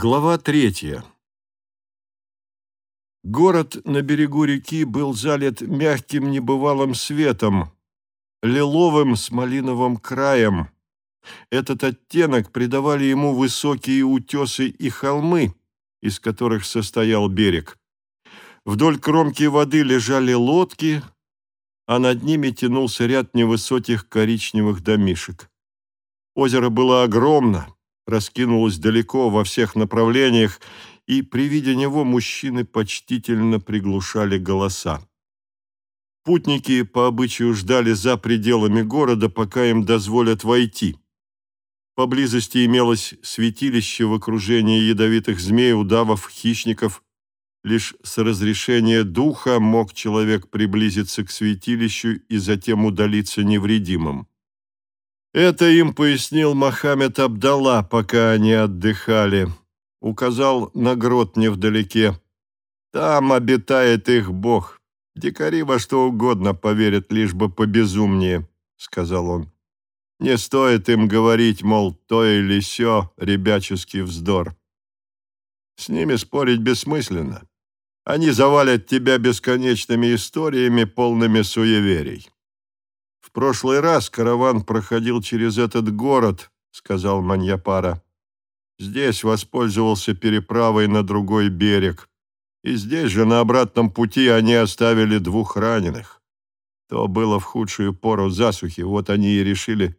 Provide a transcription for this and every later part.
Глава третья. Город на берегу реки был залит мягким небывалым светом, лиловым с малиновым краем. Этот оттенок придавали ему высокие утесы и холмы, из которых состоял берег. Вдоль кромки воды лежали лодки, а над ними тянулся ряд невысоких коричневых домишек. Озеро было огромно, раскинулось далеко во всех направлениях, и при виде него мужчины почтительно приглушали голоса. Путники по обычаю ждали за пределами города, пока им дозволят войти. Поблизости имелось святилище в окружении ядовитых змей, удавов, хищников. Лишь с разрешения духа мог человек приблизиться к святилищу и затем удалиться невредимым. Это им пояснил Мохаммед Абдалла, пока они отдыхали. Указал на грот невдалеке. Там обитает их бог. Дикари во что угодно поверят, лишь бы побезумнее, сказал он. Не стоит им говорить, мол, то или сё, ребяческий вздор. С ними спорить бессмысленно. Они завалят тебя бесконечными историями, полными суеверий. «В прошлый раз караван проходил через этот город», — сказал Маньяпара. «Здесь воспользовался переправой на другой берег. И здесь же на обратном пути они оставили двух раненых. То было в худшую пору засухи, вот они и решили,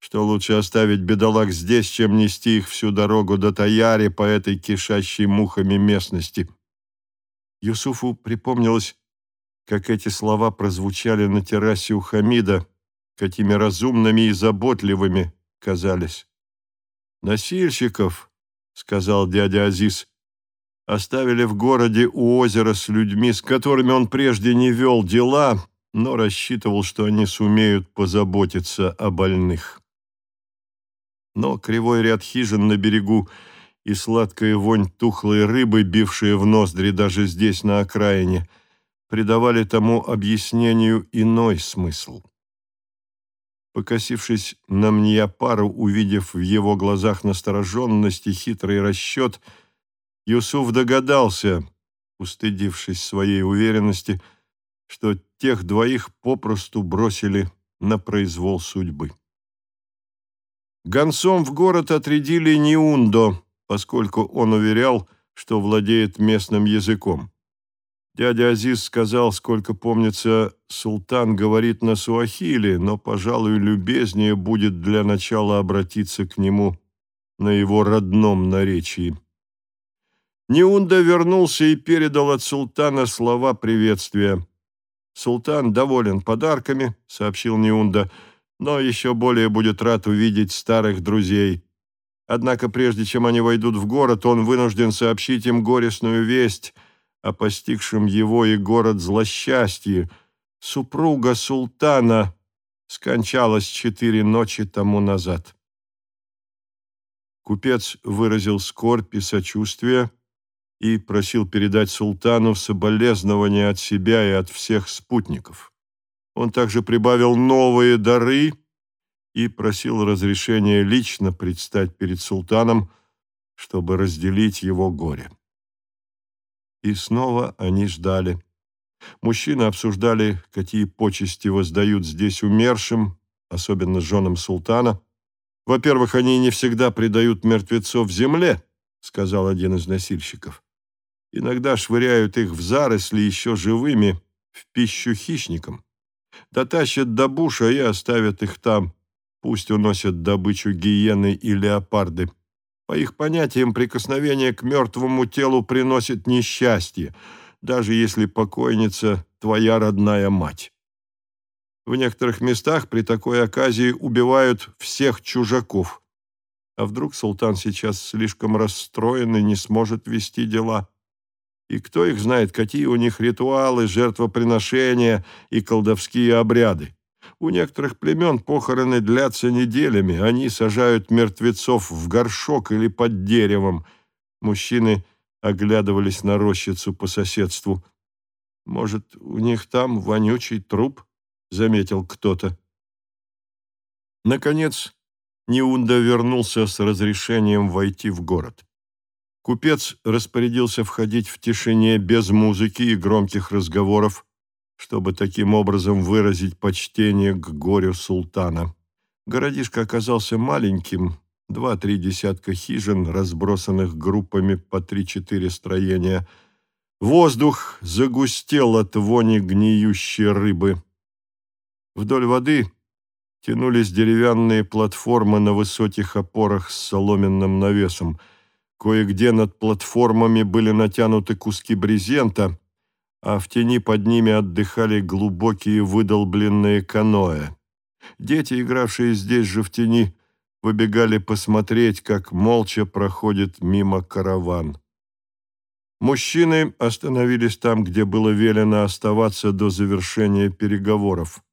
что лучше оставить бедолаг здесь, чем нести их всю дорогу до Таяри по этой кишащей мухами местности». Юсуфу припомнилось, как эти слова прозвучали на террасе у Хамида, какими разумными и заботливыми казались. «Носильщиков», — сказал дядя Азиз, — «оставили в городе у озера с людьми, с которыми он прежде не вел дела, но рассчитывал, что они сумеют позаботиться о больных». Но кривой ряд хижин на берегу и сладкая вонь тухлой рыбы, бившая в ноздри даже здесь, на окраине — придавали тому объяснению иной смысл. Покосившись на Мньяпару, увидев в его глазах настороженность и хитрый расчет, Юсуф догадался, устыдившись своей уверенности, что тех двоих попросту бросили на произвол судьбы. Гонцом в город отрядили Ниундо, поскольку он уверял, что владеет местным языком. Дядя Азиз сказал, сколько помнится, султан говорит на суахили, но, пожалуй, любезнее будет для начала обратиться к нему на его родном наречии. Неунда вернулся и передал от султана слова приветствия. «Султан доволен подарками», — сообщил Неунда, «но еще более будет рад увидеть старых друзей. Однако прежде чем они войдут в город, он вынужден сообщить им горестную весть — о постигшем его и город злосчастье. Супруга султана скончалась четыре ночи тому назад. Купец выразил скорбь и сочувствие и просил передать султану соболезнования от себя и от всех спутников. Он также прибавил новые дары и просил разрешения лично предстать перед султаном, чтобы разделить его горе. И снова они ждали. Мужчины обсуждали, какие почести воздают здесь умершим, особенно женам султана. «Во-первых, они не всегда предают мертвецов земле», — сказал один из носильщиков. «Иногда швыряют их в заросли еще живыми, в пищу хищникам. Дотащат до буша и оставят их там. Пусть уносят добычу гиены и леопарды». По их понятиям, прикосновение к мертвому телу приносит несчастье, даже если покойница – твоя родная мать. В некоторых местах при такой оказии убивают всех чужаков. А вдруг султан сейчас слишком расстроен и не сможет вести дела? И кто их знает, какие у них ритуалы, жертвоприношения и колдовские обряды? У некоторых племен похороны длятся неделями. Они сажают мертвецов в горшок или под деревом. Мужчины оглядывались на рощицу по соседству. «Может, у них там вонючий труп?» — заметил кто-то. Наконец, Неунда вернулся с разрешением войти в город. Купец распорядился входить в тишине без музыки и громких разговоров, чтобы таким образом выразить почтение к горю султана. Городишко оказался маленьким, два-три десятка хижин, разбросанных группами по три-четыре строения. Воздух загустел от вони гниющей рыбы. Вдоль воды тянулись деревянные платформы на высоких опорах с соломенным навесом – Кое-где над платформами были натянуты куски брезента, а в тени под ними отдыхали глубокие выдолбленные каноэ. Дети, игравшие здесь же в тени, выбегали посмотреть, как молча проходит мимо караван. Мужчины остановились там, где было велено оставаться до завершения переговоров.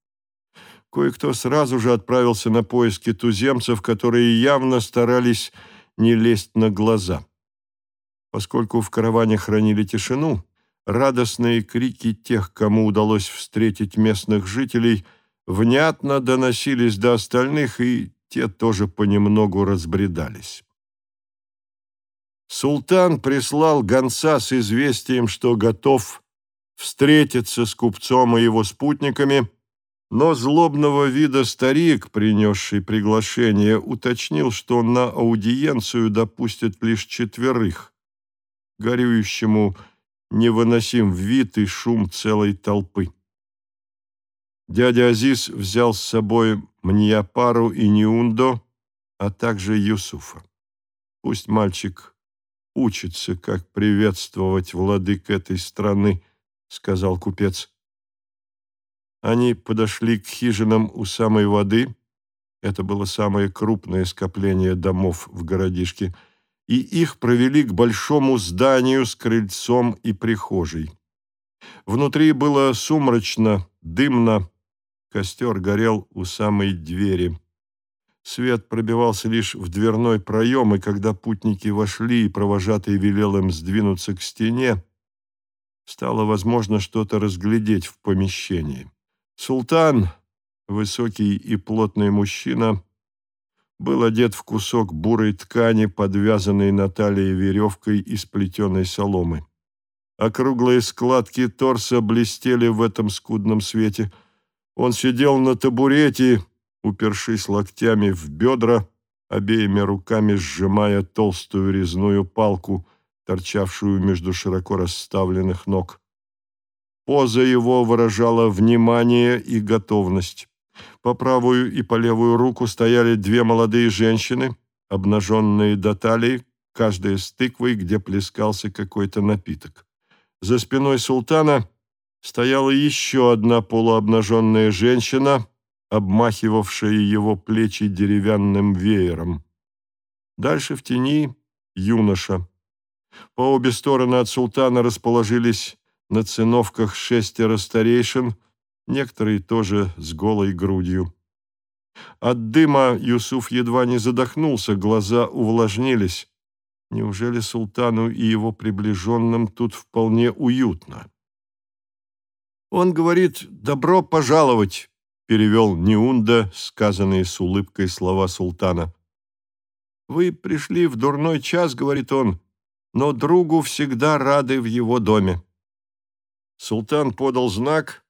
Кое-кто сразу же отправился на поиски туземцев, которые явно старались не лезть на глаза. Поскольку в караване хранили тишину, радостные крики тех, кому удалось встретить местных жителей, внятно доносились до остальных, и те тоже понемногу разбредались. Султан прислал гонца с известием, что готов встретиться с купцом и его спутниками, но злобного вида старик, принесший приглашение, уточнил, что на аудиенцию допустят лишь четверых. Горюющему невыносим вид и шум целой толпы. Дядя Азиз взял с собой Мньяпару и Ниундо, а также Юсуфа. Пусть мальчик учится, как приветствовать владык этой страны, сказал купец. Они подошли к хижинам у самой воды. Это было самое крупное скопление домов в городишке. И их провели к большому зданию с крыльцом и прихожей. Внутри было сумрачно, дымно. Костер горел у самой двери. Свет пробивался лишь в дверной проем, и когда путники вошли, и провожатый велел им сдвинуться к стене, стало возможно что-то разглядеть в помещении. Султан, высокий и плотный мужчина, был одет в кусок бурой ткани, подвязанной на талии веревкой из плетеной соломы. Округлые складки торса блестели в этом скудном свете. Он сидел на табурете, упершись локтями в бедра, обеими руками сжимая толстую резную палку, торчавшую между широко расставленных ног. Поза его выражала внимание и готовность. По правую и по левую руку стояли две молодые женщины, обнаженные до талии, каждая с тыквой, где плескался какой-то напиток. За спиной султана стояла еще одна полуобнаженная женщина, обмахивавшая его плечи деревянным веером. Дальше в тени юноша. По обе стороны от султана расположились на циновках шестеро старейшин, некоторые тоже с голой грудью. От дыма Юсуф едва не задохнулся, глаза увлажнились. Неужели султану и его приближенным тут вполне уютно? Он говорит «добро пожаловать», — перевел Неунда, сказанные с улыбкой слова султана. «Вы пришли в дурной час», — говорит он, — «но другу всегда рады в его доме». Султан подал знак,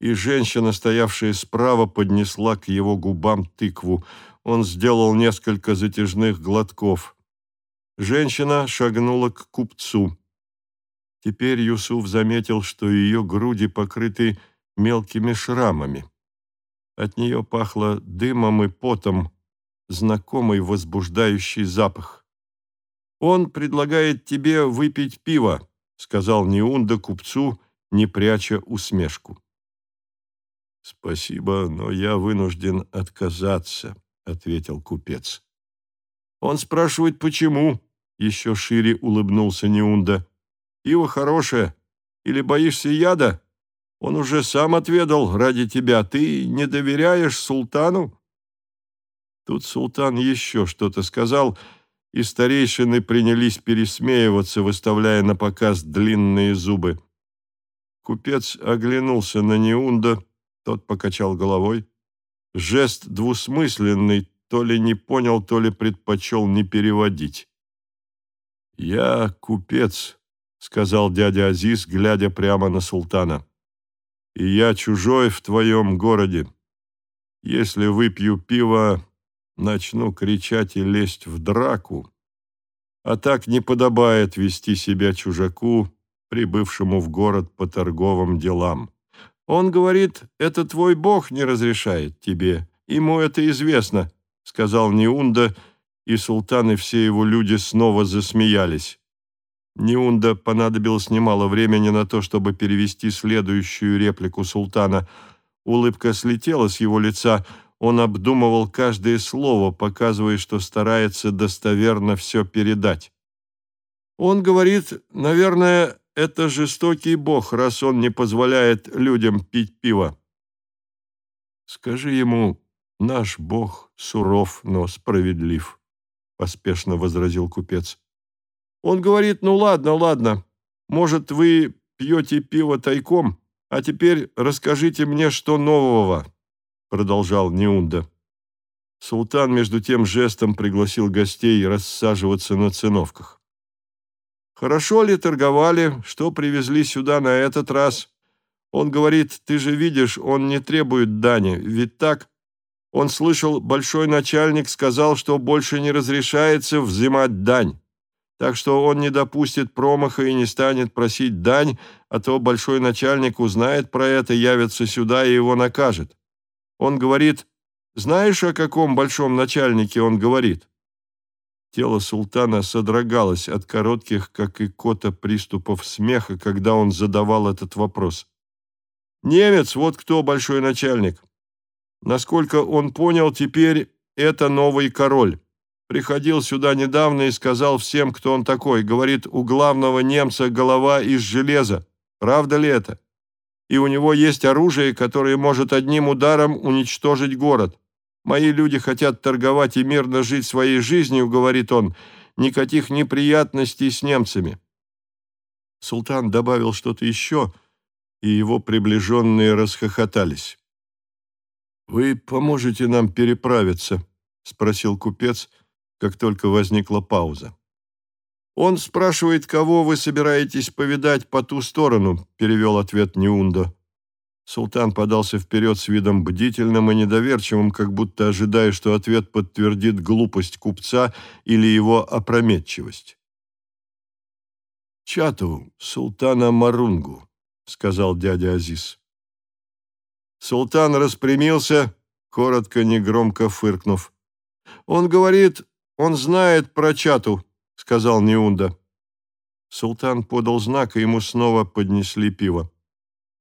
и женщина, стоявшая справа, поднесла к его губам тыкву. Он сделал несколько затяжных глотков. Женщина шагнула к купцу. Теперь Юсуф заметил, что ее груди покрыты мелкими шрамами. От нее пахло дымом и потом, знакомый возбуждающий запах. «Он предлагает тебе выпить пиво», — сказал Неунда купцу, — не пряча усмешку. «Спасибо, но я вынужден отказаться», — ответил купец. «Он спрашивает, почему?» — еще шире улыбнулся Неунда. «Пиво хорошее. Или боишься яда? Он уже сам отведал ради тебя. Ты не доверяешь султану?» Тут султан еще что-то сказал, и старейшины принялись пересмеиваться, выставляя на показ длинные зубы. Купец оглянулся на Неунда, тот покачал головой. Жест двусмысленный, то ли не понял, то ли предпочел не переводить. «Я купец», — сказал дядя Азиз, глядя прямо на султана. «И я чужой в твоем городе. Если выпью пиво, начну кричать и лезть в драку. А так не подобает вести себя чужаку, прибывшему в город по торговым делам. Он говорит, это твой бог не разрешает тебе, ему это известно, сказал Неунда, и султан и все его люди снова засмеялись. Неунда понадобилось немало времени на то, чтобы перевести следующую реплику султана. Улыбка слетела с его лица, он обдумывал каждое слово, показывая, что старается достоверно все передать. Он говорит, наверное, это жестокий бог, раз он не позволяет людям пить пиво. Скажи ему, наш бог суров, но справедлив, поспешно возразил купец. Он говорит, ну ладно, ладно, может, вы пьете пиво тайком, а теперь расскажите мне, что нового продолжал Неунда. Султан между тем жестом пригласил гостей рассаживаться на циновках. «Хорошо ли торговали? Что привезли сюда на этот раз?» Он говорит, «Ты же видишь, он не требует дани, ведь так?» Он слышал, большой начальник сказал, что больше не разрешается взимать дань. Так что он не допустит промаха и не станет просить дань, а то большой начальник узнает про это, явится сюда и его накажет. Он говорит, знаешь, о каком большом начальнике он говорит? Тело султана содрогалось от коротких, как и кота, приступов смеха, когда он задавал этот вопрос. Немец, вот кто большой начальник. Насколько он понял, теперь это новый король. Приходил сюда недавно и сказал всем, кто он такой. Говорит, у главного немца голова из железа. Правда ли это? и у него есть оружие, которое может одним ударом уничтожить город. Мои люди хотят торговать и мирно жить своей жизнью, говорит он, никаких неприятностей с немцами. Султан добавил что-то еще, и его приближенные расхохотались. «Вы поможете нам переправиться?» — спросил купец, как только возникла пауза. «Он спрашивает, кого вы собираетесь повидать по ту сторону», — перевел ответ Неунда. Султан подался вперед с видом бдительным и недоверчивым, как будто ожидая, что ответ подтвердит глупость купца или его опрометчивость. «Чату, султана Марунгу», — сказал дядя Азиз. Султан распрямился, коротко, негромко фыркнув. «Он говорит, он знает про Чату», сказал Неунда. Султан подал знак, и ему снова поднесли пиво.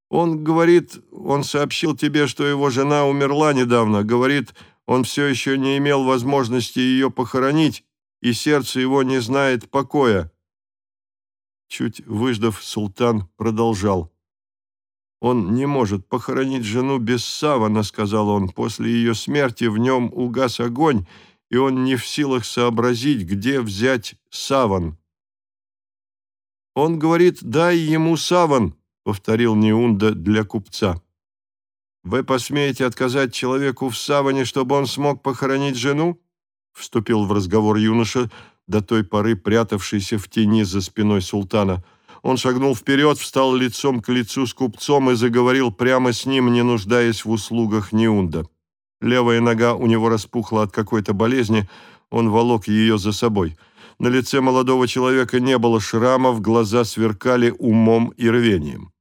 «Он говорит, он сообщил тебе, что его жена умерла недавно. Говорит, он все еще не имел возможности ее похоронить, и сердце его не знает покоя». Чуть выждав, султан продолжал. «Он не может похоронить жену без савана», — сказал он. «После ее смерти в нем угас огонь, и он не в силах сообразить, где взять саван. «Он говорит, дай ему саван», — повторил Неунда для купца. «Вы посмеете отказать человеку в саване, чтобы он смог похоронить жену?» — вступил в разговор юноша, до той поры прятавшийся в тени за спиной султана. Он шагнул вперед, встал лицом к лицу с купцом и заговорил прямо с ним, не нуждаясь в услугах Неунда. Левая нога у него распухла от какой-то болезни, он волок ее за собой. На лице молодого человека не было шрамов, глаза сверкали умом и рвением.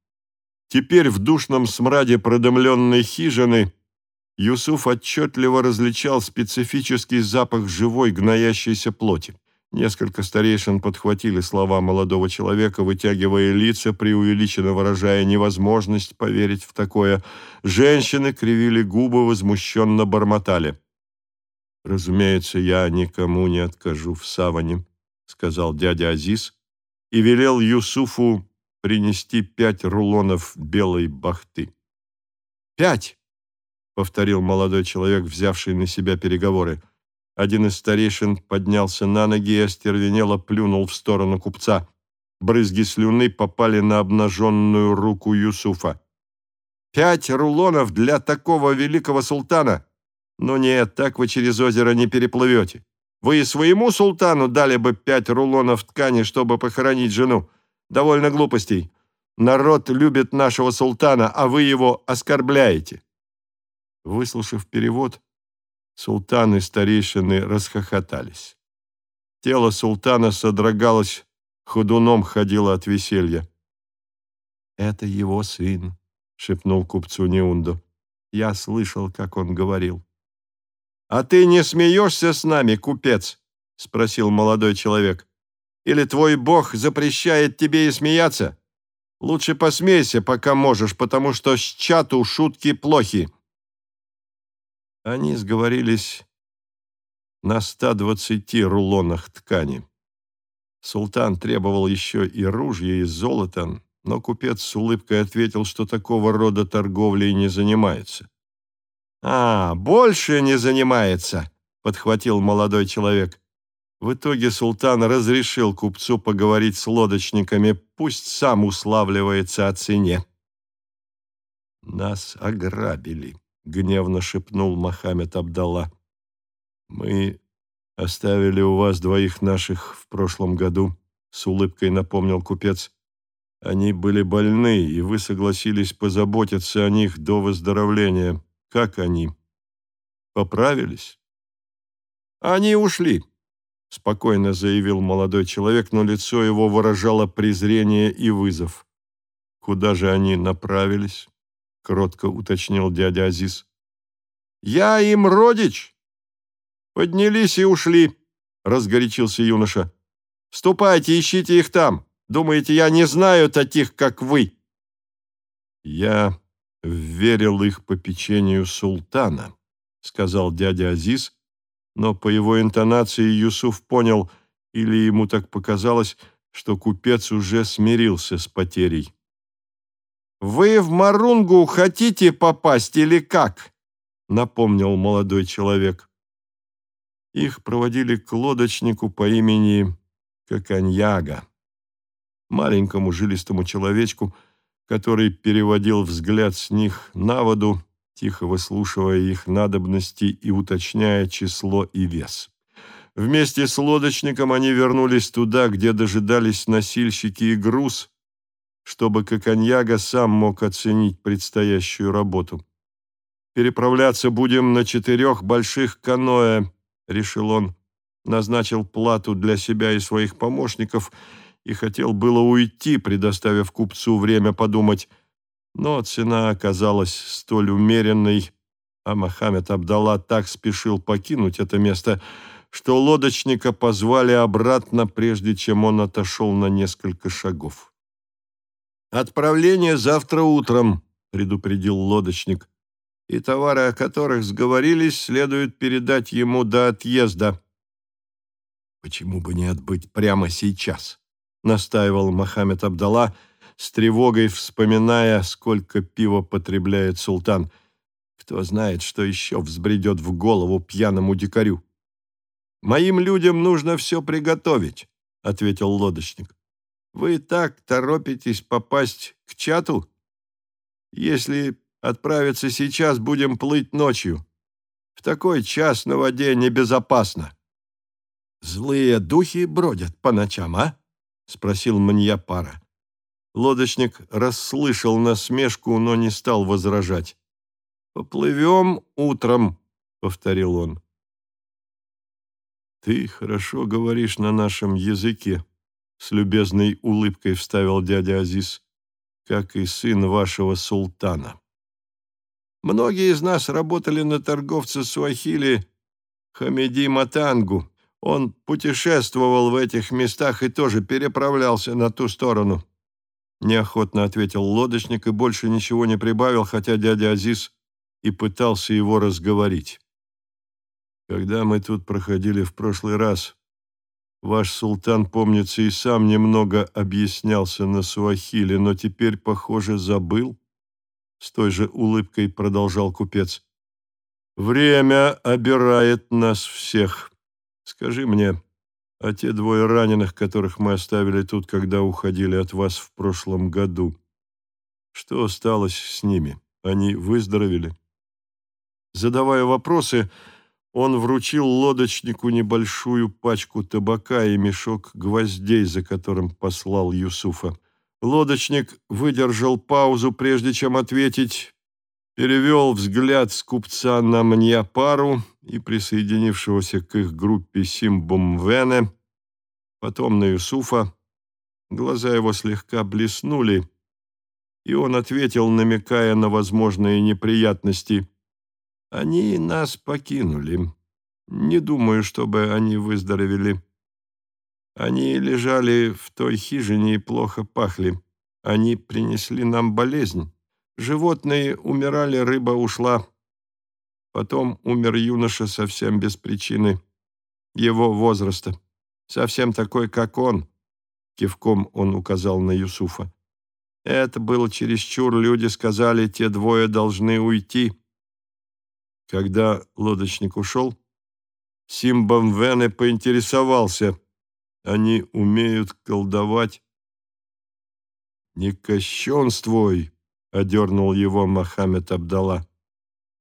Теперь в душном смраде продымленной хижины Юсуф отчетливо различал специфический запах живой гноящейся плоти. Несколько старейшин подхватили слова молодого человека, вытягивая лица, преувеличенно выражая невозможность поверить в такое. Женщины кривили губы, возмущенно бормотали. «Разумеется, я никому не откажу в саване», — сказал дядя Азиз и велел Юсуфу принести пять рулонов белой бахты. «Пять!» — повторил молодой человек, взявший на себя переговоры. Один из старейшин поднялся на ноги и остервенело плюнул в сторону купца. Брызги слюны попали на обнаженную руку Юсуфа. «Пять рулонов для такого великого султана! Но нет, так вы через озеро не переплывете. Вы и своему султану дали бы пять рулонов ткани, чтобы похоронить жену. Довольно глупостей. Народ любит нашего султана, а вы его оскорбляете». Выслушав перевод, султан и старейшины расхохотались. Тело султана содрогалось, ходуном ходило от веселья. «Это его сын», — шепнул купцу Неунду. Я слышал, как он говорил. «А ты не смеешься с нами, купец?» — спросил молодой человек. «Или твой бог запрещает тебе и смеяться? Лучше посмейся, пока можешь, потому что с чату шутки плохи». Они сговорились на 120 рулонах ткани. Султан требовал еще и ружья, и золота, но купец с улыбкой ответил, что такого рода торговлей не занимается. «А, больше не занимается», — подхватил молодой человек. В итоге султан разрешил купцу поговорить с лодочниками, пусть сам уславливается о цене. «Нас ограбили», — гневно шепнул Мохаммед Абдалла. «Мы оставили у вас двоих наших в прошлом году», — с улыбкой напомнил купец. «Они были больны, и вы согласились позаботиться о них до выздоровления. Как они? Поправились?» «Они ушли», — спокойно заявил молодой человек, но лицо его выражало презрение и вызов. «Куда же они направились?» — кротко уточнил дядя Азиз. «Я им родич!» «Поднялись и ушли», — разгорячился юноша. «Ступайте, ищите их там. Думаете, я не знаю таких, как вы?» «Я верил их попечению султана», — сказал дядя Азиз, но по его интонации Юсуф понял, или ему так показалось, что купец уже смирился с потерей. «Вы в Марунгу хотите попасть или как?» — напомнил молодой человек. Их проводили к лодочнику по имени Коканьяга, маленькому жилистому человечку, который переводил взгляд с них на воду, тихо выслушивая их надобности и уточняя число и вес. Вместе с лодочником они вернулись туда, где дожидались носильщики и груз, чтобы Коканьяга сам мог оценить предстоящую работу. «Переправляться будем на четырех больших каноэ», решил он, назначил плату для себя и своих помощников и хотел было уйти, предоставив купцу время подумать, но цена оказалась столь умеренной, а Мохаммед Абдалла так спешил покинуть это место, что лодочника позвали обратно, прежде чем он отошел на несколько шагов. «Отправление завтра утром», — предупредил лодочник и товары, о которых сговорились, следует передать ему до отъезда. «Почему бы не отбыть прямо сейчас?» — настаивал Мохаммед Абдалла, с тревогой вспоминая, сколько пива потребляет султан. Кто знает, что еще взбредет в голову пьяному дикарю. «Моим людям нужно все приготовить», — ответил лодочник. «Вы так торопитесь попасть к чату? Если Отправиться сейчас будем плыть ночью. В такой час на воде небезопасно. Злые духи бродят по ночам, а? Спросил Маньяпара. Лодочник расслышал насмешку, но не стал возражать. «Поплывем утром», — повторил он. «Ты хорошо говоришь на нашем языке», — с любезной улыбкой вставил дядя Азиз, «как и сын вашего султана». Многие из нас работали на торговца Суахили Хамеди Матангу. Он путешествовал в этих местах и тоже переправлялся на ту сторону. Неохотно ответил лодочник и больше ничего не прибавил, хотя дядя Азиз и пытался его разговорить. Когда мы тут проходили в прошлый раз, ваш султан, помнится, и сам немного объяснялся на суахили, но теперь, похоже, забыл. С той же улыбкой продолжал купец. «Время обирает нас всех. Скажи мне, а те двое раненых, которых мы оставили тут, когда уходили от вас в прошлом году, что осталось с ними? Они выздоровели?» Задавая вопросы, Он вручил лодочнику небольшую пачку табака и мешок гвоздей, за которым послал Юсуфа. Лодочник выдержал паузу, прежде чем ответить, перевел взгляд с купца на Мньяпару и присоединившегося к их группе Симбумвене, потом на Юсуфа. Глаза его слегка блеснули, и он ответил, намекая на возможные неприятности. «Они нас покинули. Не думаю, чтобы они выздоровели. Они лежали в той хижине и плохо пахли. Они принесли нам болезнь. Животные умирали, рыба ушла. Потом умер юноша совсем без причины. Его возраста. Совсем такой, как он. Кивком он указал на Юсуфа. Это было чересчур, люди сказали, те двое должны уйти. Когда лодочник ушел, Симбам Вене поинтересовался, они умеют колдовать. «Не кощунствуй!» — одернул его Мохаммед Абдалла.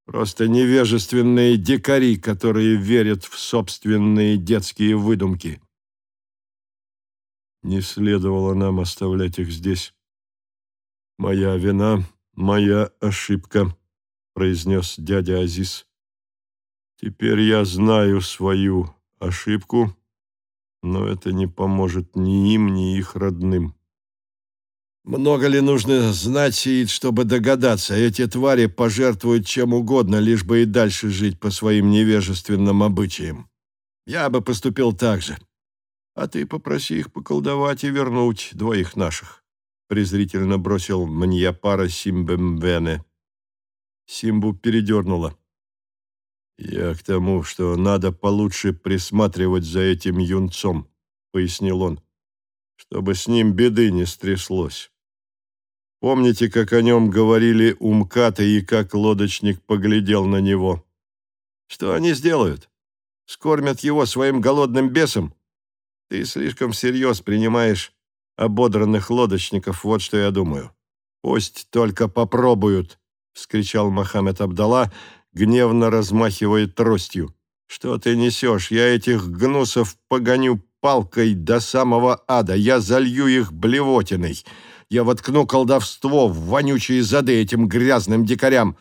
«Просто невежественные дикари, которые верят в собственные детские выдумки». Не следовало нам оставлять их здесь. «Моя вина, моя ошибка», — произнес дядя Азиз. «Теперь я знаю свою ошибку, но это не поможет ни им, ни их родным». «Много ли нужно знать, Сиид, чтобы догадаться? Эти твари пожертвуют чем угодно, лишь бы и дальше жить по своим невежественным обычаям. Я бы поступил так же. А ты попроси их поколдовать и вернуть двоих наших» презрительно бросил Маньяпара Симбемвене. Симбу передернуло. «Я к тому, что надо получше присматривать за этим юнцом», — пояснил он, «чтобы с ним беды не стряслось. Помните, как о нем говорили умкаты и как лодочник поглядел на него? Что они сделают? Скормят его своим голодным бесом? Ты слишком всерьез принимаешь ободранных лодочников, вот что я думаю. Пусть только попробуют, вскричал Мохаммед Абдалла, гневно размахивая тростью. Что ты несешь? Я этих гнусов погоню палкой до самого ада. Я залью их блевотиной. Я воткну колдовство в вонючие зады этим грязным дикарям.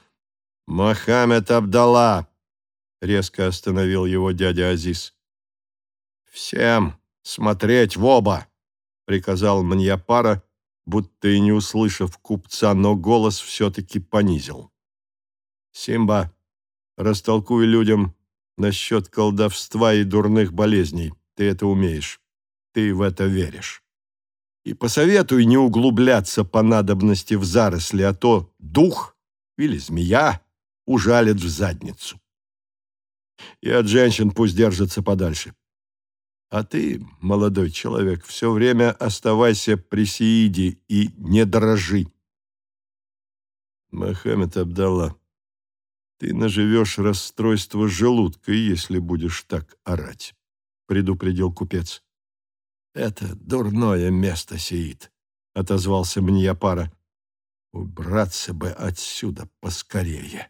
Мохаммед Абдалла, резко остановил его дядя Азиз. Всем смотреть в оба приказал Маньяпара, будто и не услышав купца, но голос все-таки понизил. «Симба, растолкуй людям насчет колдовства и дурных болезней. Ты это умеешь. Ты в это веришь. И посоветуй не углубляться по надобности в заросли, а то дух или змея ужалит в задницу. И от женщин пусть держатся подальше. А ты, молодой человек, все время оставайся при Сииде и не дрожи. Мохаммед Абдалла, ты наживешь расстройство желудка, если будешь так орать, предупредил купец. Это дурное место, Сиид, отозвался Мньяпара. Убраться бы отсюда поскорее.